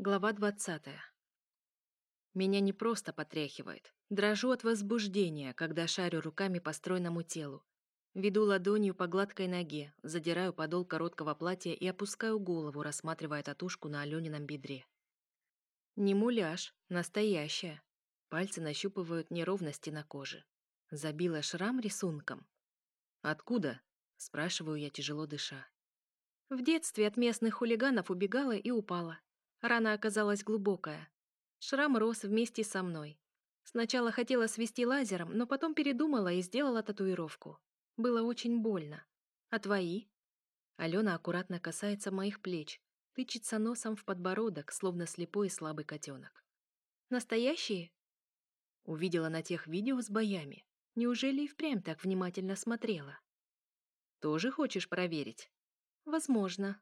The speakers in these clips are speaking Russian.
Глава 20. Меня не просто потряхивает. Дрожу от возбуждения, когда шарю руками по стройному телу. Веду ладонью по гладкой ноге, задираю подол короткого платья и опускаю голову, рассматривая татушку на Алёнином бедре. Не муляж, настоящая. Пальцы нащупывают неровности на коже. Забила шрам рисунком. «Откуда?» – спрашиваю я, тяжело дыша. В детстве от местных хулиганов убегала и упала. Рана оказалась глубокая. Шрам рос вместе со мной. Сначала хотела свести лазером, но потом передумала и сделала татуировку. Было очень больно. А твои? Алена аккуратно касается моих плеч, тычется носом в подбородок, словно слепой и слабый котенок. Настоящие? Увидела на тех видео с боями. Неужели и впрямь так внимательно смотрела? Тоже хочешь проверить? Возможно.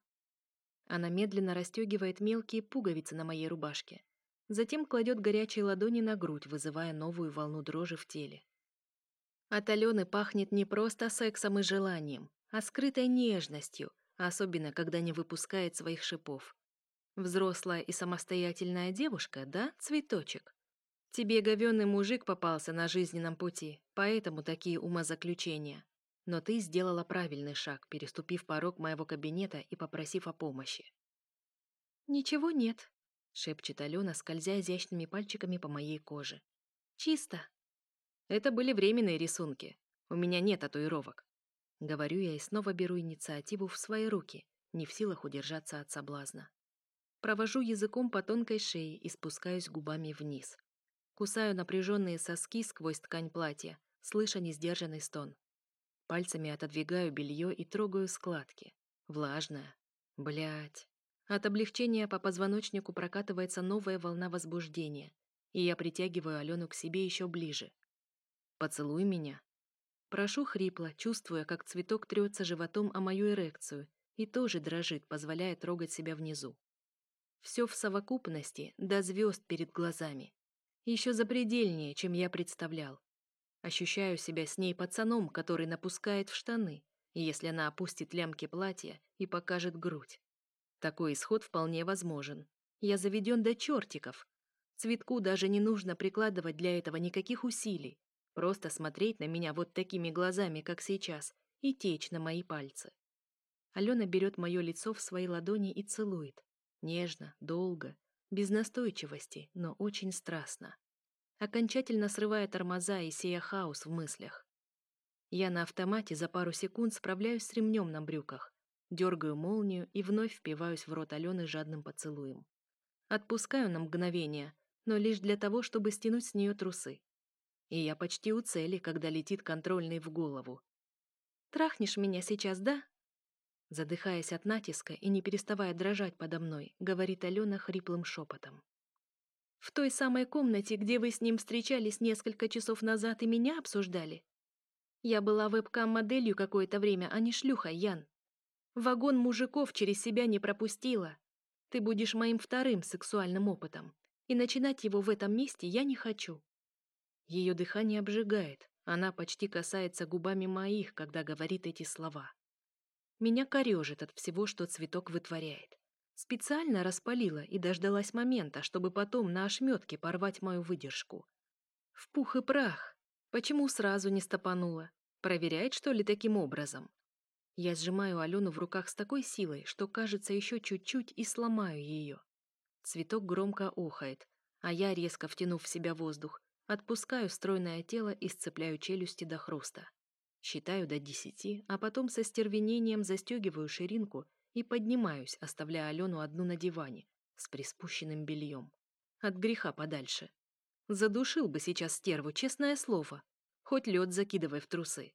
Она медленно расстегивает мелкие пуговицы на моей рубашке. Затем кладет горячие ладони на грудь, вызывая новую волну дрожи в теле. От Алены пахнет не просто сексом и желанием, а скрытой нежностью, особенно когда не выпускает своих шипов. Взрослая и самостоятельная девушка, да, цветочек? Тебе говёный мужик попался на жизненном пути, поэтому такие умозаключения. Но ты сделала правильный шаг, переступив порог моего кабинета и попросив о помощи. «Ничего нет», — шепчет Алена, скользя изящными пальчиками по моей коже. «Чисто». Это были временные рисунки. У меня нет татуировок. Говорю я и снова беру инициативу в свои руки, не в силах удержаться от соблазна. Провожу языком по тонкой шее и спускаюсь губами вниз. Кусаю напряженные соски сквозь ткань платья, слыша несдержанный стон. Пальцами отодвигаю белье и трогаю складки. Влажная. Блять. От облегчения по позвоночнику прокатывается новая волна возбуждения, и я притягиваю Алену к себе еще ближе. «Поцелуй меня». Прошу хрипло, чувствуя, как цветок трется животом о мою эрекцию и тоже дрожит, позволяя трогать себя внизу. Все в совокупности до звезд перед глазами. Еще запредельнее, чем я представлял. Ощущаю себя с ней пацаном, который напускает в штаны, если она опустит лямки платья и покажет грудь. Такой исход вполне возможен. Я заведен до чертиков. Цветку даже не нужно прикладывать для этого никаких усилий. Просто смотреть на меня вот такими глазами, как сейчас, и течь на мои пальцы. Алена берет мое лицо в свои ладони и целует. Нежно, долго, без настойчивости, но очень страстно окончательно срывая тормоза и сея хаос в мыслях. Я на автомате за пару секунд справляюсь с ремнем на брюках, дергаю молнию и вновь впиваюсь в рот Алены жадным поцелуем. Отпускаю на мгновение, но лишь для того, чтобы стянуть с нее трусы. И я почти у цели, когда летит контрольный в голову. «Трахнешь меня сейчас, да?» Задыхаясь от натиска и не переставая дрожать подо мной, говорит Алена хриплым шепотом. В той самой комнате, где вы с ним встречались несколько часов назад и меня обсуждали? Я была вебкам-моделью какое-то время, а не шлюхой, Ян. Вагон мужиков через себя не пропустила. Ты будешь моим вторым сексуальным опытом. И начинать его в этом месте я не хочу. Ее дыхание обжигает. Она почти касается губами моих, когда говорит эти слова. Меня корежит от всего, что цветок вытворяет. Специально распалила и дождалась момента, чтобы потом на ошметке порвать мою выдержку. В пух и прах. Почему сразу не стопанула? Проверяет, что ли, таким образом? Я сжимаю Алену в руках с такой силой, что, кажется, еще чуть-чуть и сломаю ее. Цветок громко охает, а я, резко втянув в себя воздух, отпускаю стройное тело и сцепляю челюсти до хруста. Считаю до десяти, а потом со стервенением застегиваю ширинку и поднимаюсь, оставляя Алену одну на диване, с приспущенным бельем. От греха подальше. Задушил бы сейчас стерву, честное слово. Хоть лед закидывай в трусы.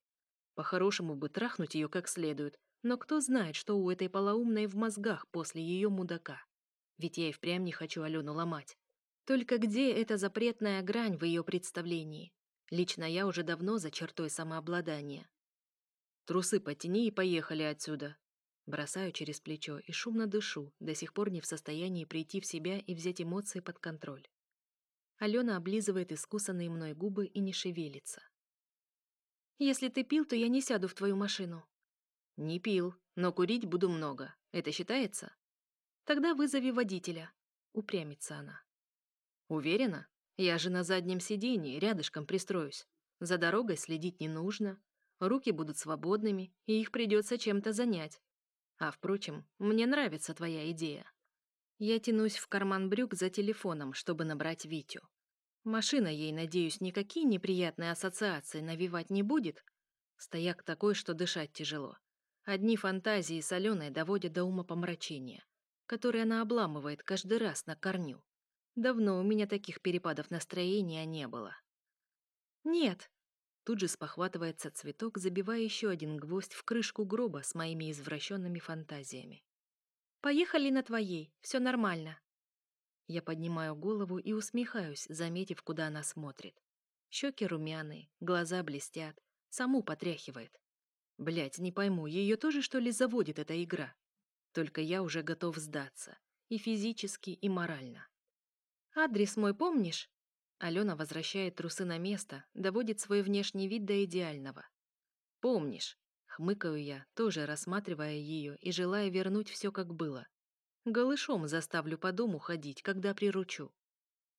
По-хорошему бы трахнуть ее как следует, но кто знает, что у этой полоумной в мозгах после ее мудака. Ведь я и впрямь не хочу Алену ломать. Только где эта запретная грань в ее представлении? Лично я уже давно за чертой самообладания. Трусы потяни и поехали отсюда. Бросаю через плечо и шумно дышу, до сих пор не в состоянии прийти в себя и взять эмоции под контроль. Алена облизывает искусанные мной губы и не шевелится. «Если ты пил, то я не сяду в твою машину». «Не пил, но курить буду много. Это считается?» «Тогда вызови водителя». упрямится она. Уверена? Я же на заднем сиденье, рядышком пристроюсь. За дорогой следить не нужно. Руки будут свободными, и их придется чем-то занять. А, впрочем, мне нравится твоя идея. Я тянусь в карман брюк за телефоном, чтобы набрать Витю. Машина ей, надеюсь, никакие неприятные ассоциации навевать не будет. Стояк такой, что дышать тяжело. Одни фантазии с Аленой доводят до ума помрачения, которые она обламывает каждый раз на корню. Давно у меня таких перепадов настроения не было. «Нет!» Тут же спохватывается цветок, забивая еще один гвоздь в крышку гроба с моими извращенными фантазиями. «Поехали на твоей, все нормально». Я поднимаю голову и усмехаюсь, заметив, куда она смотрит. Щеки румяные, глаза блестят, саму потряхивает. Блять, не пойму, ее тоже что ли заводит эта игра? Только я уже готов сдаться. И физически, и морально. «Адрес мой помнишь?» Алена возвращает трусы на место, доводит свой внешний вид до идеального. «Помнишь?» — хмыкаю я, тоже рассматривая ее и желая вернуть все как было. Голышом заставлю по дому ходить, когда приручу.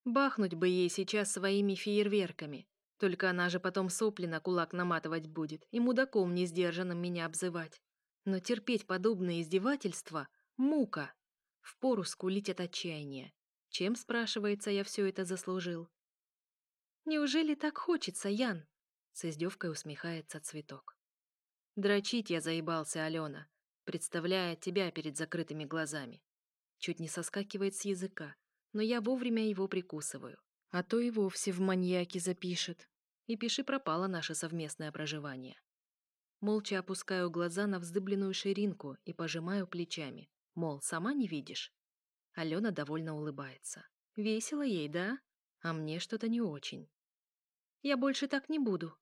Бахнуть бы ей сейчас своими фейерверками. Только она же потом сопли на кулак наматывать будет и мудаком несдержанным меня обзывать. Но терпеть подобные издевательства — мука. Впору скулить от отчаяния. Чем, спрашивается, я все это заслужил? «Неужели так хочется, Ян?» С издевкой усмехается цветок. Дрочить я заебался, Алена, представляя тебя перед закрытыми глазами чуть не соскакивает с языка, но я вовремя его прикусываю. А то и вовсе в маньяке запишет. И пиши пропало наше совместное проживание. Молча опускаю глаза на вздыбленную ширинку и пожимаю плечами. Мол, сама не видишь? Алена довольно улыбается. Весело ей, да? А мне что-то не очень. Я больше так не буду.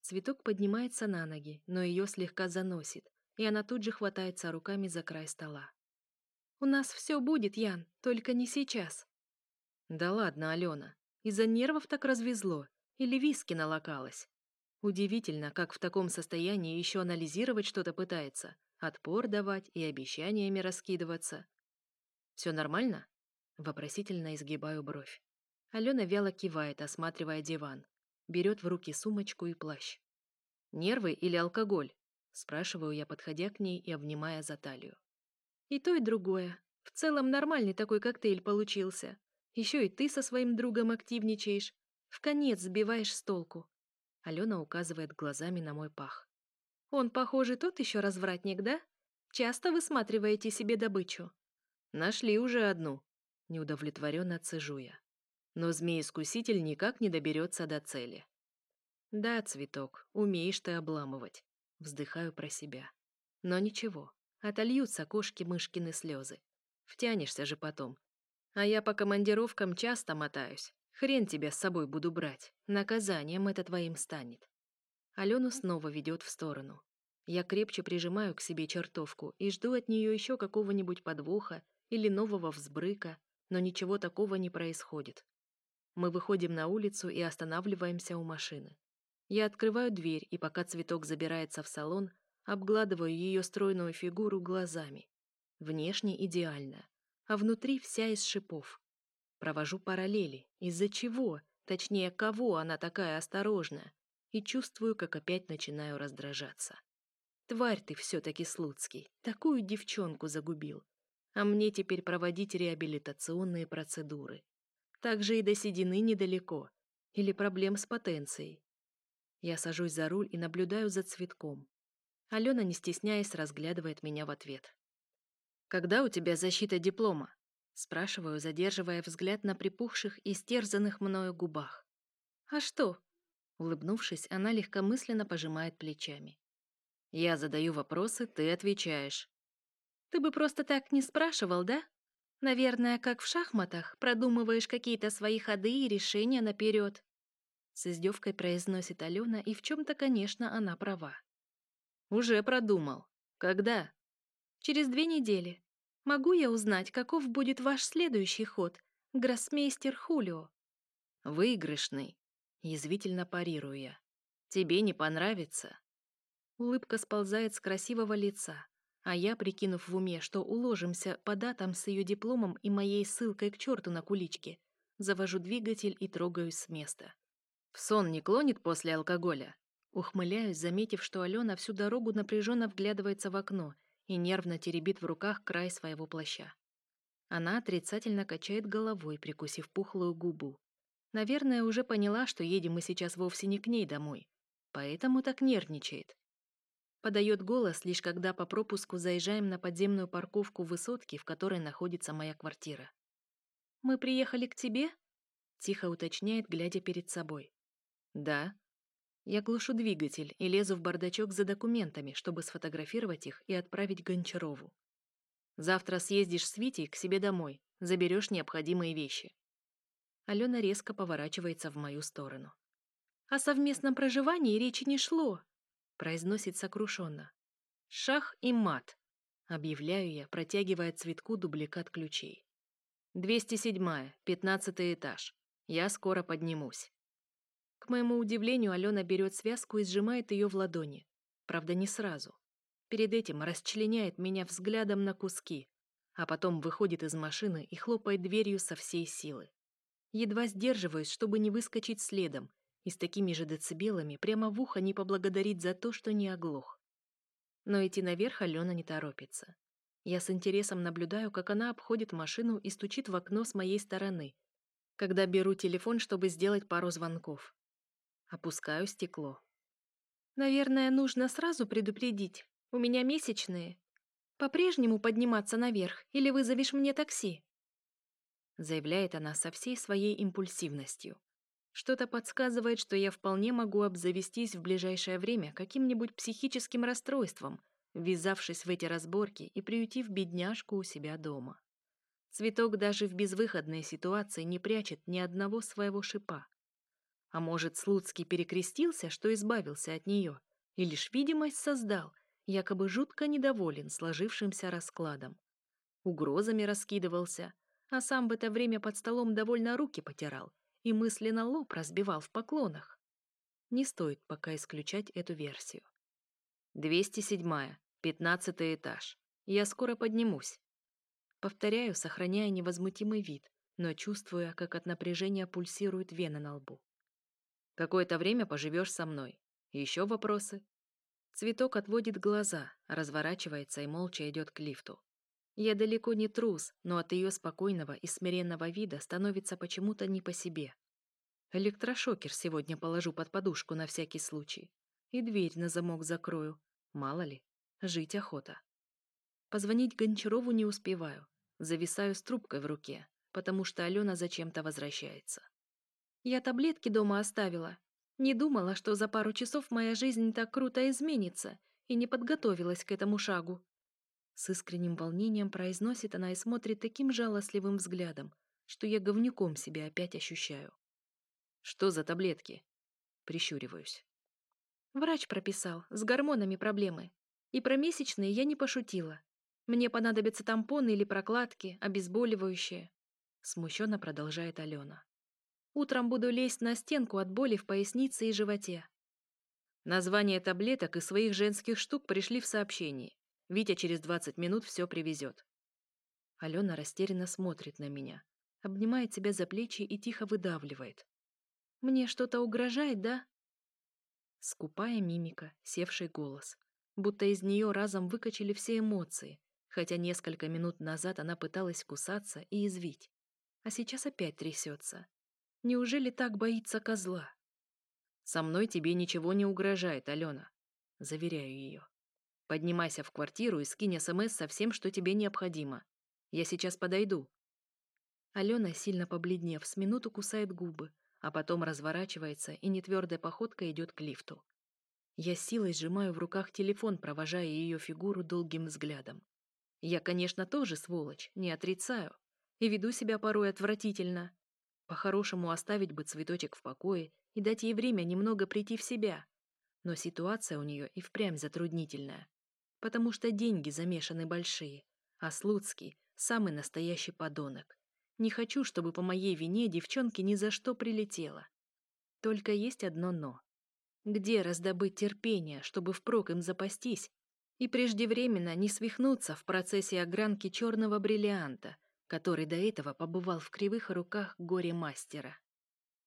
Цветок поднимается на ноги, но ее слегка заносит, и она тут же хватается руками за край стола. У нас все будет, Ян, только не сейчас. Да ладно, Алена. Из-за нервов так развезло. Или виски налокалась. Удивительно, как в таком состоянии еще анализировать что-то пытается. Отпор давать и обещаниями раскидываться. Все нормально? Вопросительно изгибаю бровь. Алена вяло кивает, осматривая диван. Берет в руки сумочку и плащ. «Нервы или алкоголь?» Спрашиваю я, подходя к ней и обнимая за талию. И то, и другое. В целом нормальный такой коктейль получился. Еще и ты со своим другом активничаешь. В конец сбиваешь с толку. Алена указывает глазами на мой пах. Он, похоже, тот еще развратник, да? Часто высматриваете себе добычу? Нашли уже одну. Неудовлетворенно цежу я. Но змей-искуситель никак не доберется до цели. Да, цветок, умеешь ты обламывать. Вздыхаю про себя. Но ничего, Отольются кошки-мышкины слезы. Втянешься же потом. А я по командировкам часто мотаюсь. Хрен тебя с собой буду брать. Наказанием это твоим станет. Алену снова ведет в сторону. Я крепче прижимаю к себе чертовку и жду от нее еще какого-нибудь подвоха или нового взбрыка, но ничего такого не происходит. Мы выходим на улицу и останавливаемся у машины. Я открываю дверь, и пока цветок забирается в салон, обгладываю ее стройную фигуру глазами. Внешне идеальная, а внутри вся из шипов. Провожу параллели, из-за чего, точнее, кого она такая осторожная, и чувствую, как опять начинаю раздражаться. Тварь ты все-таки, Слуцкий, такую девчонку загубил. А мне теперь проводить реабилитационные процедуры. Также и до седины недалеко. Или проблем с потенцией. Я сажусь за руль и наблюдаю за цветком. Алена, не стесняясь, разглядывает меня в ответ. «Когда у тебя защита диплома?» Спрашиваю, задерживая взгляд на припухших и стерзанных мною губах. «А что?» Улыбнувшись, она легкомысленно пожимает плечами. «Я задаю вопросы, ты отвечаешь». «Ты бы просто так не спрашивал, да? Наверное, как в шахматах, продумываешь какие-то свои ходы и решения наперед». С издевкой произносит Алена, и в чем-то, конечно, она права. Уже продумал. Когда? Через две недели. Могу я узнать, каков будет ваш следующий ход, гроссмейстер Хулио? Выигрышный. Язвительно парирую я. Тебе не понравится. Улыбка сползает с красивого лица. А я, прикинув в уме, что уложимся по датам с ее дипломом и моей ссылкой к черту на куличке, завожу двигатель и трогаюсь с места. В сон не клонит после алкоголя? Ухмыляюсь, заметив, что Алена всю дорогу напряженно вглядывается в окно и нервно теребит в руках край своего плаща. Она отрицательно качает головой, прикусив пухлую губу. Наверное, уже поняла, что едем мы сейчас вовсе не к ней домой. Поэтому так нервничает. Подает голос, лишь когда по пропуску заезжаем на подземную парковку высотки, в которой находится моя квартира. «Мы приехали к тебе?» Тихо уточняет, глядя перед собой. «Да». Я глушу двигатель и лезу в бардачок за документами, чтобы сфотографировать их и отправить Гончарову. «Завтра съездишь с Витей к себе домой, заберешь необходимые вещи». Алена резко поворачивается в мою сторону. «О совместном проживании речи не шло», произносит сокрушенно. «Шах и мат», объявляю я, протягивая цветку дубликат ключей. «207-я, пятнадцатый этаж. Я скоро поднимусь». К моему удивлению, Алена берет связку и сжимает ее в ладони. Правда, не сразу. Перед этим расчленяет меня взглядом на куски, а потом выходит из машины и хлопает дверью со всей силы. Едва сдерживаюсь, чтобы не выскочить следом и с такими же децибелами прямо в ухо не поблагодарить за то, что не оглох. Но идти наверх Алена не торопится. Я с интересом наблюдаю, как она обходит машину и стучит в окно с моей стороны, когда беру телефон, чтобы сделать пару звонков. Опускаю стекло. «Наверное, нужно сразу предупредить. У меня месячные. По-прежнему подниматься наверх или вызовешь мне такси?» Заявляет она со всей своей импульсивностью. Что-то подсказывает, что я вполне могу обзавестись в ближайшее время каким-нибудь психическим расстройством, ввязавшись в эти разборки и приютив бедняжку у себя дома. Цветок даже в безвыходной ситуации не прячет ни одного своего шипа. А может, Слуцкий перекрестился, что избавился от нее, и лишь видимость создал, якобы жутко недоволен сложившимся раскладом. Угрозами раскидывался, а сам в это время под столом довольно руки потирал и мысленно лоб разбивал в поклонах. Не стоит пока исключать эту версию. 207-я, 15 этаж. Я скоро поднимусь. Повторяю, сохраняя невозмутимый вид, но чувствуя, как от напряжения пульсирует вена на лбу. Какое-то время поживешь со мной. Еще вопросы? Цветок отводит глаза, разворачивается и молча идет к лифту. Я далеко не трус, но от ее спокойного и смиренного вида становится почему-то не по себе. Электрошокер сегодня положу под подушку на всякий случай. И дверь на замок закрою. Мало ли, жить охота. Позвонить Гончарову не успеваю. Зависаю с трубкой в руке, потому что Алена зачем-то возвращается. Я таблетки дома оставила. Не думала, что за пару часов моя жизнь так круто изменится, и не подготовилась к этому шагу. С искренним волнением произносит она и смотрит таким жалостливым взглядом, что я говнюком себя опять ощущаю. «Что за таблетки?» Прищуриваюсь. Врач прописал, с гормонами проблемы. И про месячные я не пошутила. Мне понадобятся тампоны или прокладки, обезболивающие. Смущенно продолжает Алена. Утром буду лезть на стенку от боли в пояснице и животе. Название таблеток и своих женских штук пришли в сообщении. Витя через 20 минут все привезет. Алена растерянно смотрит на меня, обнимает себя за плечи и тихо выдавливает. «Мне что-то угрожает, да?» Скупая мимика, севший голос. Будто из нее разом выкачали все эмоции, хотя несколько минут назад она пыталась кусаться и извить. А сейчас опять трясется. Неужели так боится козла? «Со мной тебе ничего не угрожает, Алена», — заверяю ее. Поднимайся в квартиру и скинь СМС со всем, что тебе необходимо. Я сейчас подойду». Алена, сильно побледнев, с минуту кусает губы, а потом разворачивается и нетвердой походкой идет к лифту. Я силой сжимаю в руках телефон, провожая ее фигуру долгим взглядом. Я, конечно, тоже сволочь, не отрицаю, и веду себя порой отвратительно. По-хорошему оставить бы цветочек в покое и дать ей время немного прийти в себя. Но ситуация у нее и впрямь затруднительная потому что деньги замешаны большие, а Слуцкий — самый настоящий подонок. Не хочу, чтобы по моей вине девчонке ни за что прилетело. Только есть одно «но». Где раздобыть терпение, чтобы впрок им запастись? и преждевременно не свихнуться в процессе огранки черного бриллианта, который до этого побывал в кривых руках горе-мастера.